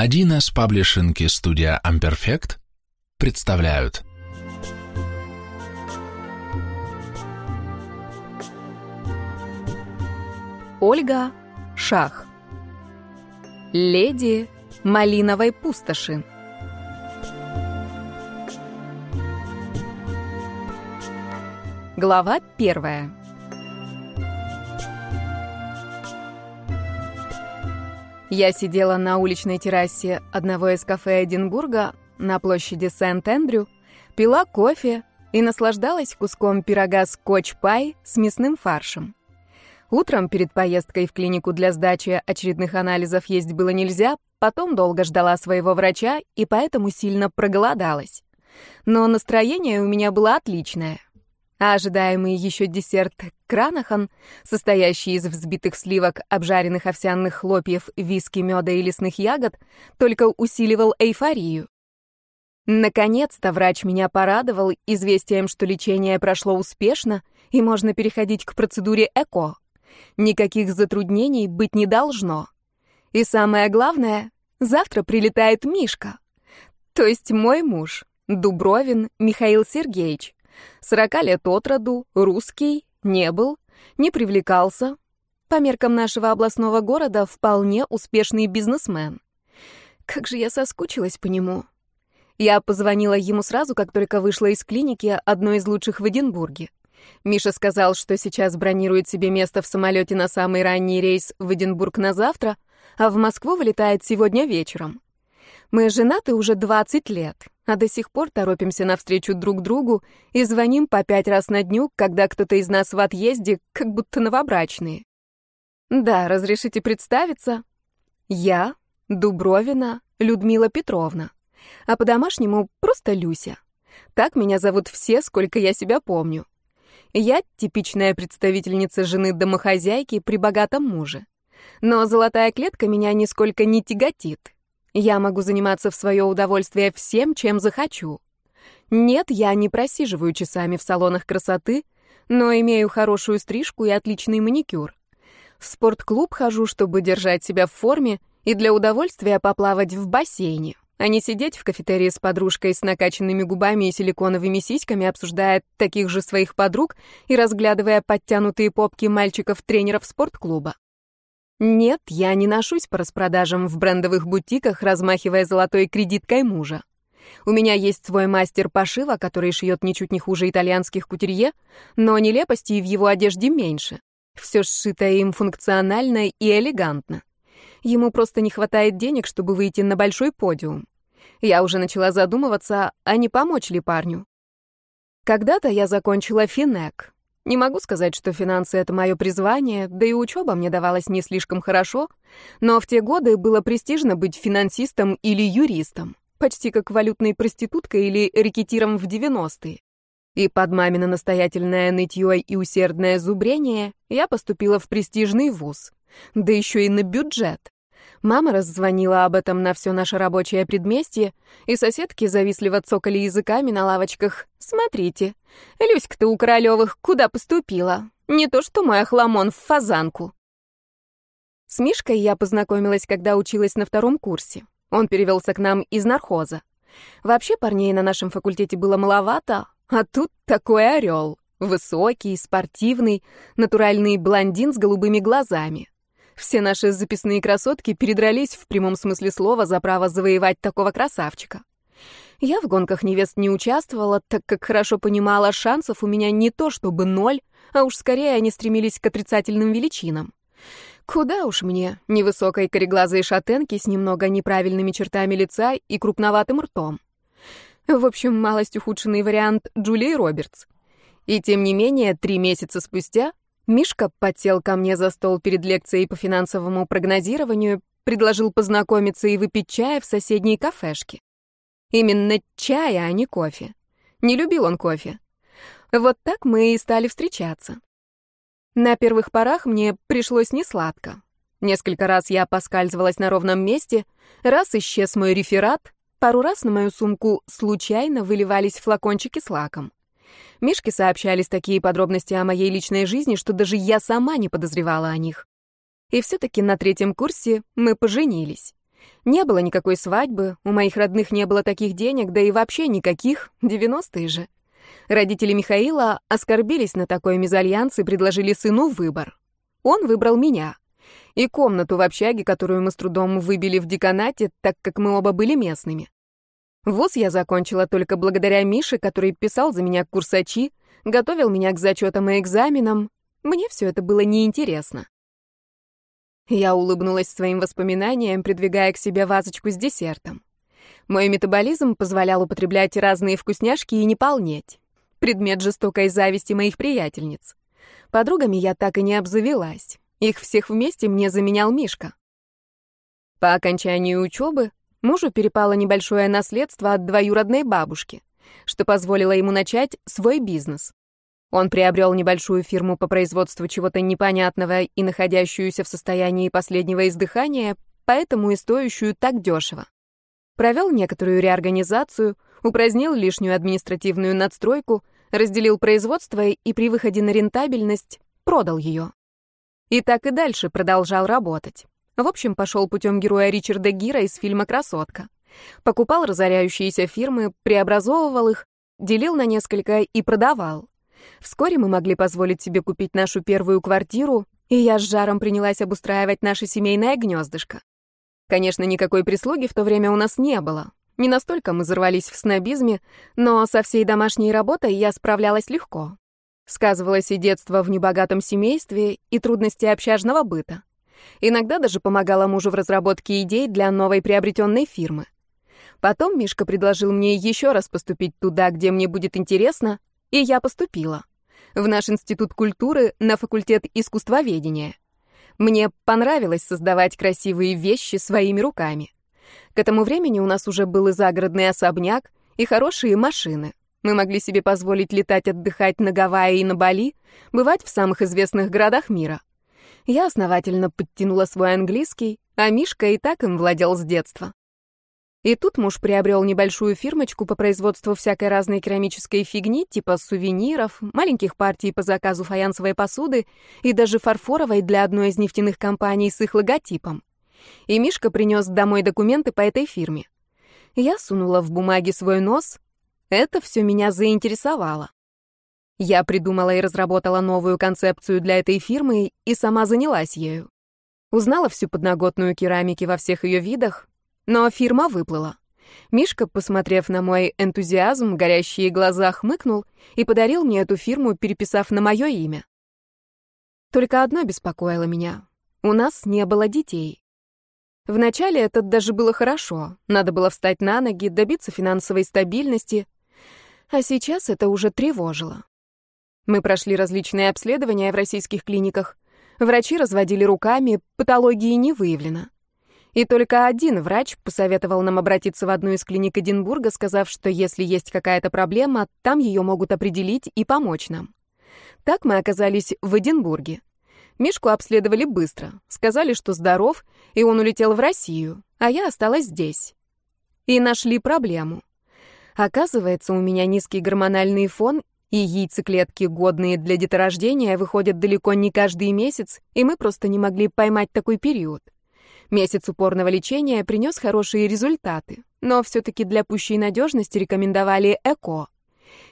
1С паблишинг и студия Amperfect представляют. Ольга Шах. Леди Малиновой пустоши. Глава первая Я сидела на уличной террасе одного из кафе Эдинбурга на площади Сент-Эндрю, пила кофе и наслаждалась куском пирога скотч-пай с мясным фаршем. Утром перед поездкой в клинику для сдачи очередных анализов есть было нельзя, потом долго ждала своего врача и поэтому сильно проголодалась. Но настроение у меня было отличное а ожидаемый еще десерт кранахан, состоящий из взбитых сливок, обжаренных овсяных хлопьев, виски, меда и лесных ягод, только усиливал эйфорию. Наконец-то врач меня порадовал известием, что лечение прошло успешно и можно переходить к процедуре ЭКО. Никаких затруднений быть не должно. И самое главное, завтра прилетает Мишка. То есть мой муж, Дубровин Михаил Сергеевич. Сорока лет от роду, русский, не был, не привлекался. По меркам нашего областного города вполне успешный бизнесмен. Как же я соскучилась по нему. Я позвонила ему сразу, как только вышла из клиники, одной из лучших в Эдинбурге. Миша сказал, что сейчас бронирует себе место в самолете на самый ранний рейс в Эдинбург на завтра, а в Москву вылетает сегодня вечером. Мы женаты уже 20 лет, а до сих пор торопимся навстречу друг другу и звоним по пять раз на дню, когда кто-то из нас в отъезде, как будто новобрачные. Да, разрешите представиться? Я, Дубровина, Людмила Петровна. А по-домашнему просто Люся. Так меня зовут все, сколько я себя помню. Я типичная представительница жены домохозяйки при богатом муже. Но золотая клетка меня нисколько не тяготит. Я могу заниматься в свое удовольствие всем, чем захочу. Нет, я не просиживаю часами в салонах красоты, но имею хорошую стрижку и отличный маникюр. В спортклуб хожу, чтобы держать себя в форме и для удовольствия поплавать в бассейне, а не сидеть в кафетерии с подружкой с накачанными губами и силиконовыми сиськами, обсуждая таких же своих подруг и разглядывая подтянутые попки мальчиков-тренеров спортклуба. Нет, я не ношусь по распродажам в брендовых бутиках, размахивая золотой кредиткой мужа. У меня есть свой мастер пошива, который шьет ничуть не хуже итальянских кутюрье, но нелепостей в его одежде меньше. Все сшито им функционально и элегантно. Ему просто не хватает денег, чтобы выйти на большой подиум. Я уже начала задумываться, а не помочь ли парню. Когда-то я закончила финек, не могу сказать, что финансы — это мое призвание, да и учеба мне давалась не слишком хорошо, но в те годы было престижно быть финансистом или юристом, почти как валютной проституткой или рекетиром в 90-е. И под мамино настоятельное нытье и усердное зубрение я поступила в престижный вуз, да еще и на бюджет. Мама раззвонила об этом на все наше рабочее предместье, и соседки завистливо цокали языками на лавочках. «Смотрите, Люська-то у Королевых куда поступила? Не то что мой охламон в фазанку». С Мишкой я познакомилась, когда училась на втором курсе. Он перевелся к нам из нархоза. Вообще парней на нашем факультете было маловато, а тут такой орел. Высокий, спортивный, натуральный блондин с голубыми глазами. Все наши записные красотки передрались в прямом смысле слова за право завоевать такого красавчика. Я в гонках невест не участвовала, так как хорошо понимала, шансов у меня не то чтобы ноль, а уж скорее они стремились к отрицательным величинам. Куда уж мне, невысокой кореглазой шатенки с немного неправильными чертами лица и крупноватым ртом. В общем, малость ухудшенный вариант Джулии Робертс. И тем не менее, три месяца спустя Мишка подсел ко мне за стол перед лекцией по финансовому прогнозированию, предложил познакомиться и выпить чая в соседней кафешке. Именно чая, а не кофе. Не любил он кофе. Вот так мы и стали встречаться. На первых порах мне пришлось несладко. Несколько раз я поскальзывалась на ровном месте, раз исчез мой реферат, пару раз на мою сумку случайно выливались флакончики с лаком. Мишке сообщались такие подробности о моей личной жизни, что даже я сама не подозревала о них. И все-таки на третьем курсе мы поженились. Не было никакой свадьбы, у моих родных не было таких денег, да и вообще никаких, 90-е же. Родители Михаила оскорбились на такой мезальянс и предложили сыну выбор. Он выбрал меня. И комнату в общаге, которую мы с трудом выбили в деканате, так как мы оба были местными. Вуз я закончила только благодаря Мише, который писал за меня курсачи, готовил меня к зачетам и экзаменам. Мне все это было неинтересно. Я улыбнулась своим воспоминаниям, придвигая к себе вазочку с десертом. Мой метаболизм позволял употреблять разные вкусняшки и не полнеть. Предмет жестокой зависти моих приятельниц. Подругами я так и не обзавелась. Их всех вместе мне заменял Мишка. По окончании учебы мужу перепало небольшое наследство от двоюродной бабушки, что позволило ему начать свой бизнес. Он приобрел небольшую фирму по производству чего-то непонятного и находящуюся в состоянии последнего издыхания, поэтому и стоящую так дешево. Провел некоторую реорганизацию, упразднил лишнюю административную надстройку, разделил производство и при выходе на рентабельность продал ее. И так и дальше продолжал работать. В общем, пошел путем героя Ричарда Гира из фильма «Красотка». Покупал разоряющиеся фирмы, преобразовывал их, делил на несколько и продавал. Вскоре мы могли позволить себе купить нашу первую квартиру, и я с жаром принялась обустраивать наше семейное гнездышко. Конечно, никакой прислуги в то время у нас не было. Не настолько мы взорвались в снобизме, но со всей домашней работой я справлялась легко. Сказывалось и детство в небогатом семействе, и трудности общажного быта. Иногда даже помогала мужу в разработке идей для новой приобретенной фирмы. Потом Мишка предложил мне еще раз поступить туда, где мне будет интересно, и я поступила. В наш институт культуры на факультет искусствоведения. Мне понравилось создавать красивые вещи своими руками. К этому времени у нас уже был и загородный особняк, и хорошие машины. Мы могли себе позволить летать отдыхать на Гавайи и на Бали, бывать в самых известных городах мира. Я основательно подтянула свой английский, а Мишка и так им владел с детства. И тут муж приобрел небольшую фирмочку по производству всякой разной керамической фигни, типа сувениров, маленьких партий по заказу фаянсовой посуды и даже фарфоровой для одной из нефтяных компаний с их логотипом. И Мишка принес домой документы по этой фирме. Я сунула в бумаги свой нос. Это все меня заинтересовало. Я придумала и разработала новую концепцию для этой фирмы и сама занялась ею. Узнала всю подноготную керамики во всех ее видах, но фирма выплыла. Мишка, посмотрев на мой энтузиазм, горящие глаза, хмыкнул и подарил мне эту фирму, переписав на мое имя. Только одно беспокоило меня. У нас не было детей. Вначале это даже было хорошо. Надо было встать на ноги, добиться финансовой стабильности. А сейчас это уже тревожило. Мы прошли различные обследования в российских клиниках. Врачи разводили руками, патологии не выявлено. И только один врач посоветовал нам обратиться в одну из клиник Эдинбурга, сказав, что если есть какая-то проблема, там ее могут определить и помочь нам. Так мы оказались в Эдинбурге. Мишку обследовали быстро, сказали, что здоров, и он улетел в Россию, а я осталась здесь. И нашли проблему. Оказывается, у меня низкий гормональный фон, и яйцеклетки, годные для деторождения, выходят далеко не каждый месяц, и мы просто не могли поймать такой период. Месяц упорного лечения принес хорошие результаты, но все-таки для пущей надежности рекомендовали ЭКО.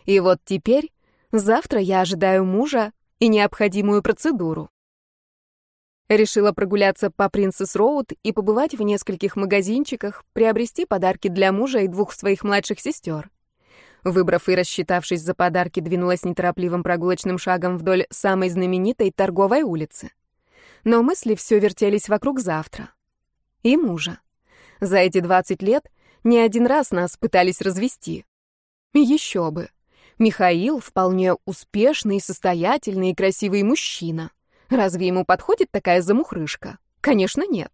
И вот теперь, завтра я ожидаю мужа и необходимую процедуру. Решила прогуляться по Принцесс Роуд и побывать в нескольких магазинчиках, приобрести подарки для мужа и двух своих младших сестер. Выбрав и рассчитавшись за подарки, двинулась неторопливым прогулочным шагом вдоль самой знаменитой торговой улицы. Но мысли все вертелись вокруг завтра и мужа. За эти 20 лет не один раз нас пытались развести. Еще бы. Михаил вполне успешный, состоятельный и красивый мужчина. Разве ему подходит такая замухрышка? Конечно, нет.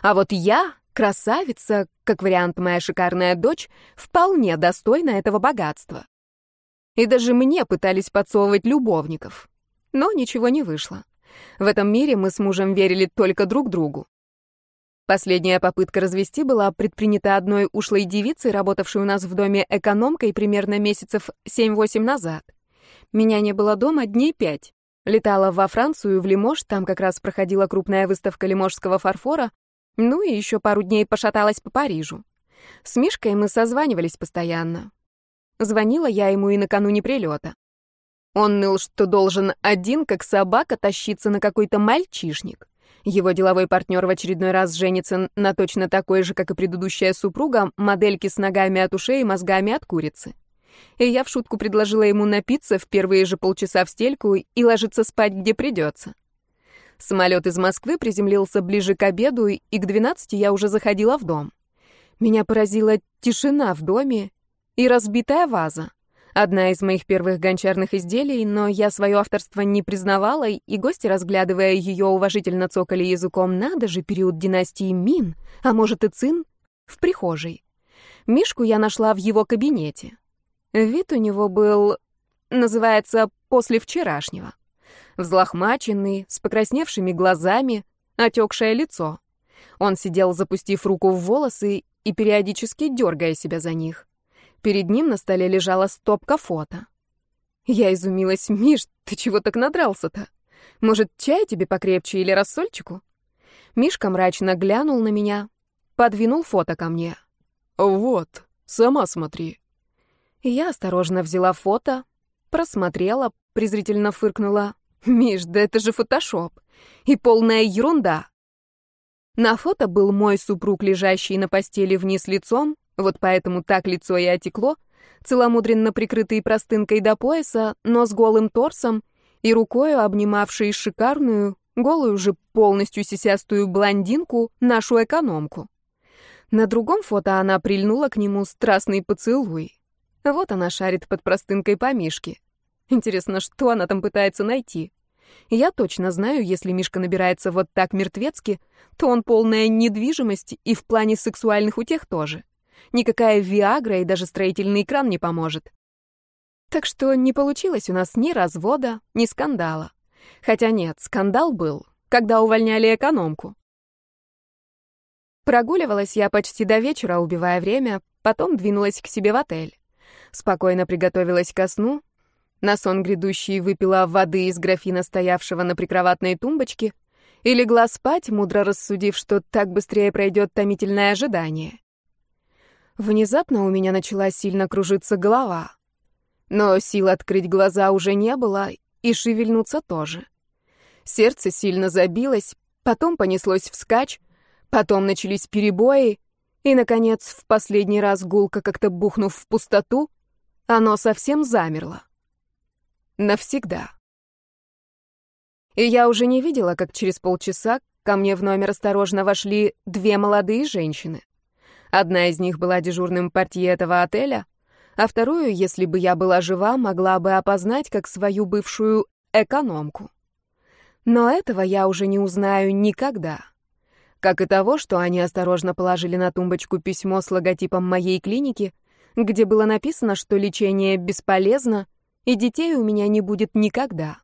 А вот я, красавица, как вариант моя шикарная дочь, вполне достойна этого богатства. И даже мне пытались подсовывать любовников. Но ничего не вышло. В этом мире мы с мужем верили только друг другу. Последняя попытка развести была предпринята одной ушлой девицей, работавшей у нас в доме экономкой примерно месяцев 7-8 назад. Меня не было дома дней пять. Летала во Францию, в Лимож, там как раз проходила крупная выставка лиможского фарфора, Ну и еще пару дней пошаталась по Парижу. С Мишкой мы созванивались постоянно. Звонила я ему и накануне прилета. Он ныл, что должен один, как собака, тащиться на какой-то мальчишник. Его деловой партнер в очередной раз женится на точно такой же, как и предыдущая супруга, модельке с ногами от ушей и мозгами от курицы. И я в шутку предложила ему напиться в первые же полчаса в стельку и ложиться спать, где придется. Самолет из Москвы приземлился ближе к обеду, и к 12 я уже заходила в дом. Меня поразила тишина в доме и разбитая ваза. Одна из моих первых гончарных изделий, но я свое авторство не признавала, и гости, разглядывая ее, уважительно цокали языком «надо же, период династии Мин, а может и Цин», в прихожей. Мишку я нашла в его кабинете. Вид у него был, называется, после вчерашнего. Взлохмаченный, с покрасневшими глазами, отекшее лицо. Он сидел, запустив руку в волосы и периодически дергая себя за них. Перед ним на столе лежала стопка фото. Я изумилась. «Миш, ты чего так надрался-то? Может, чай тебе покрепче или рассольчику?» Мишка мрачно глянул на меня, подвинул фото ко мне. «Вот, сама смотри». Я осторожно взяла фото, просмотрела, презрительно фыркнула. «Миш, да это же фотошоп. И полная ерунда». На фото был мой супруг, лежащий на постели вниз лицом, вот поэтому так лицо и отекло, целомудренно прикрытый простынкой до пояса, но с голым торсом и рукою обнимавшей шикарную, голую же полностью сисястую блондинку, нашу экономку. На другом фото она прильнула к нему страстный поцелуй. Вот она шарит под простынкой по Мишке. Интересно, что она там пытается найти? Я точно знаю, если Мишка набирается вот так мертвецки, то он полная недвижимость и в плане сексуальных утех тоже. Никакая Виагра и даже строительный кран не поможет. Так что не получилось у нас ни развода, ни скандала. Хотя нет, скандал был, когда увольняли экономку. Прогуливалась я почти до вечера, убивая время, потом двинулась к себе в отель. Спокойно приготовилась ко сну, на сон грядущий выпила воды из графина, стоявшего на прикроватной тумбочке, и легла спать, мудро рассудив, что так быстрее пройдет томительное ожидание. Внезапно у меня начала сильно кружиться голова. Но сил открыть глаза уже не было, и шевельнуться тоже. Сердце сильно забилось, потом понеслось вскачь, потом начались перебои, и, наконец, в последний раз гулко как-то бухнув в пустоту, оно совсем замерло. Навсегда. И я уже не видела, как через полчаса ко мне в номер осторожно вошли две молодые женщины. Одна из них была дежурным портье этого отеля, а вторую, если бы я была жива, могла бы опознать как свою бывшую экономку. Но этого я уже не узнаю никогда. Как и того, что они осторожно положили на тумбочку письмо с логотипом моей клиники, где было написано, что лечение бесполезно, и детей у меня не будет никогда.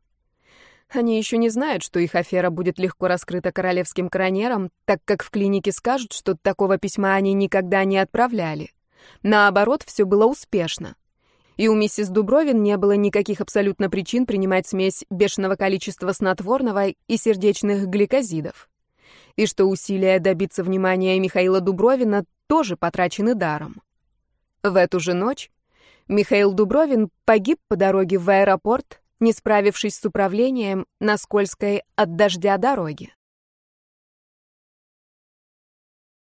Они еще не знают, что их афера будет легко раскрыта королевским коронером, так как в клинике скажут, что такого письма они никогда не отправляли. Наоборот, все было успешно. И у миссис Дубровин не было никаких абсолютно причин принимать смесь бешеного количества снотворного и сердечных гликозидов. И что усилия добиться внимания Михаила Дубровина тоже потрачены даром. В эту же ночь Михаил Дубровин погиб по дороге в аэропорт не справившись с управлением на скользкой от дождя дороге.